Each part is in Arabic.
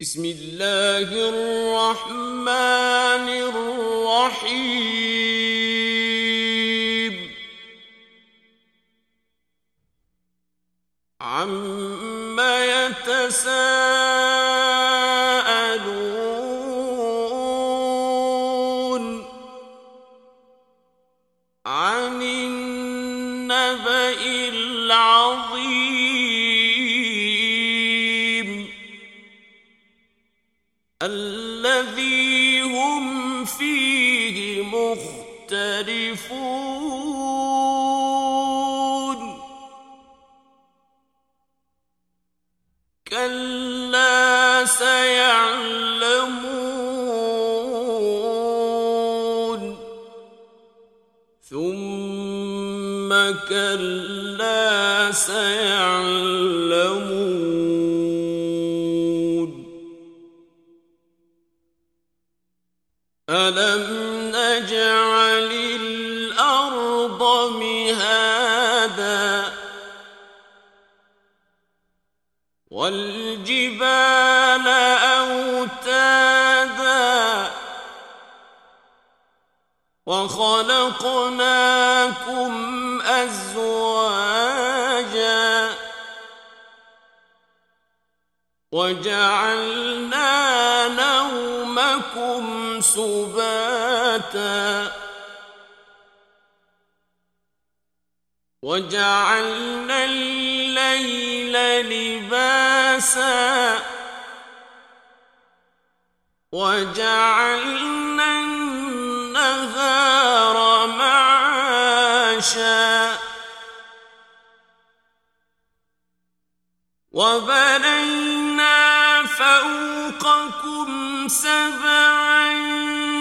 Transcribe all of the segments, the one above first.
بسم الله الرحمن الرحيم. عم يتساءلون عن النبأ العظيم. مختلفون. كلا سيعلمون. ثم كلا سيعلمون. الأرض مهادا والجبال أوتادا وخلقناكم أزواجا وجعلنا نوم لكم سباتا وجعلنا الليل لباسا وجعلنا النهار معاشا وبنينا فوقكم سبعا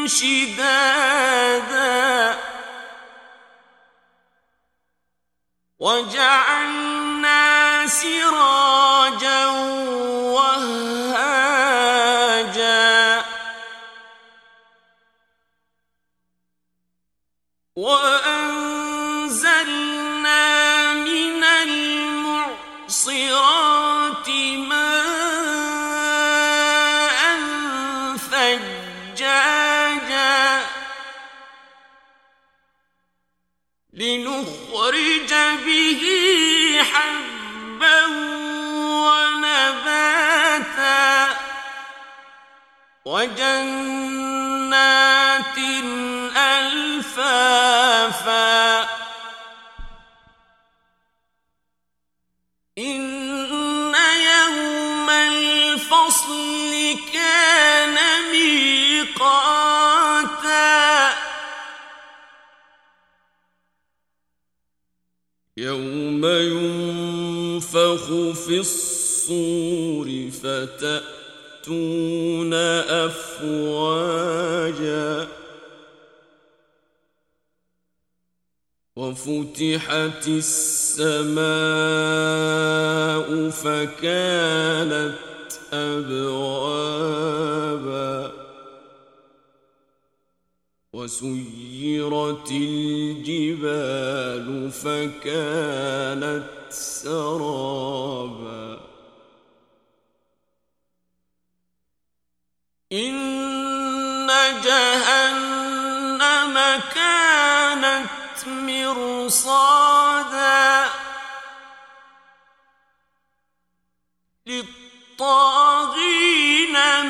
شدادا وجعلنا سراجا وهاجا وأنزلنا من المعصرات ماء وجنات ألفافا. إن يوم الفصل كان ميقاتا. يوم ينفخ في الصور فتأتي أفواجا وفتحت السماء فكانت أبوابا وسيرت الجبال فكانت سرابا إن جہنم كانت مرصادا للطاغين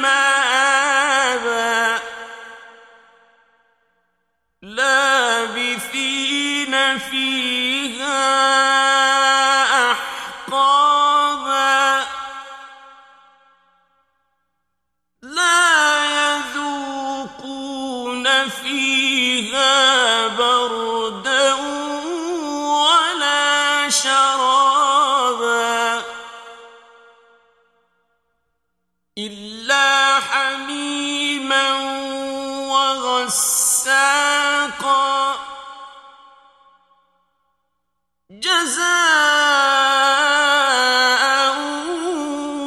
مآبا لابثين فيها جزاء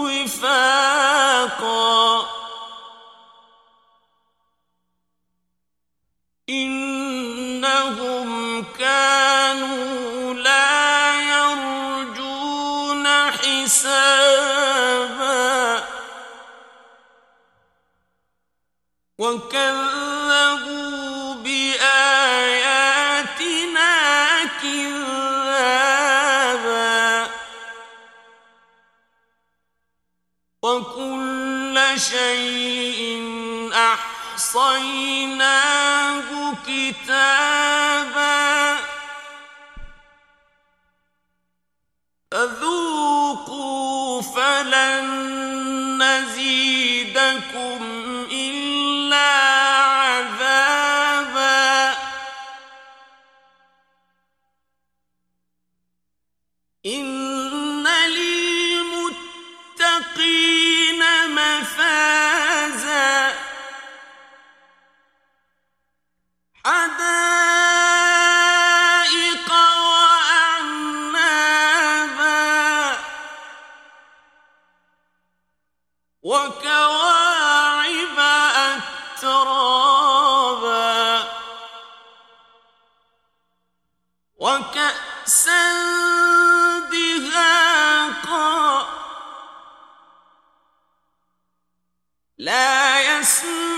وفاقا. إنهم كانوا لا يرجون حسابا. وكل شيء أحصيناه كتابا فذوقوا فلن وكواعب أترابا وكأسا دهاقا لا يسمع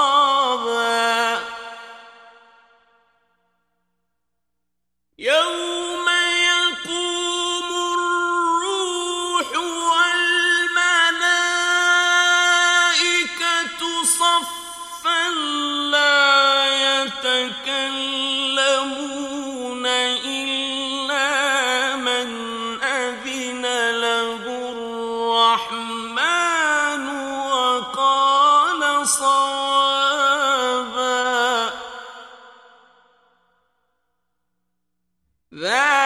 That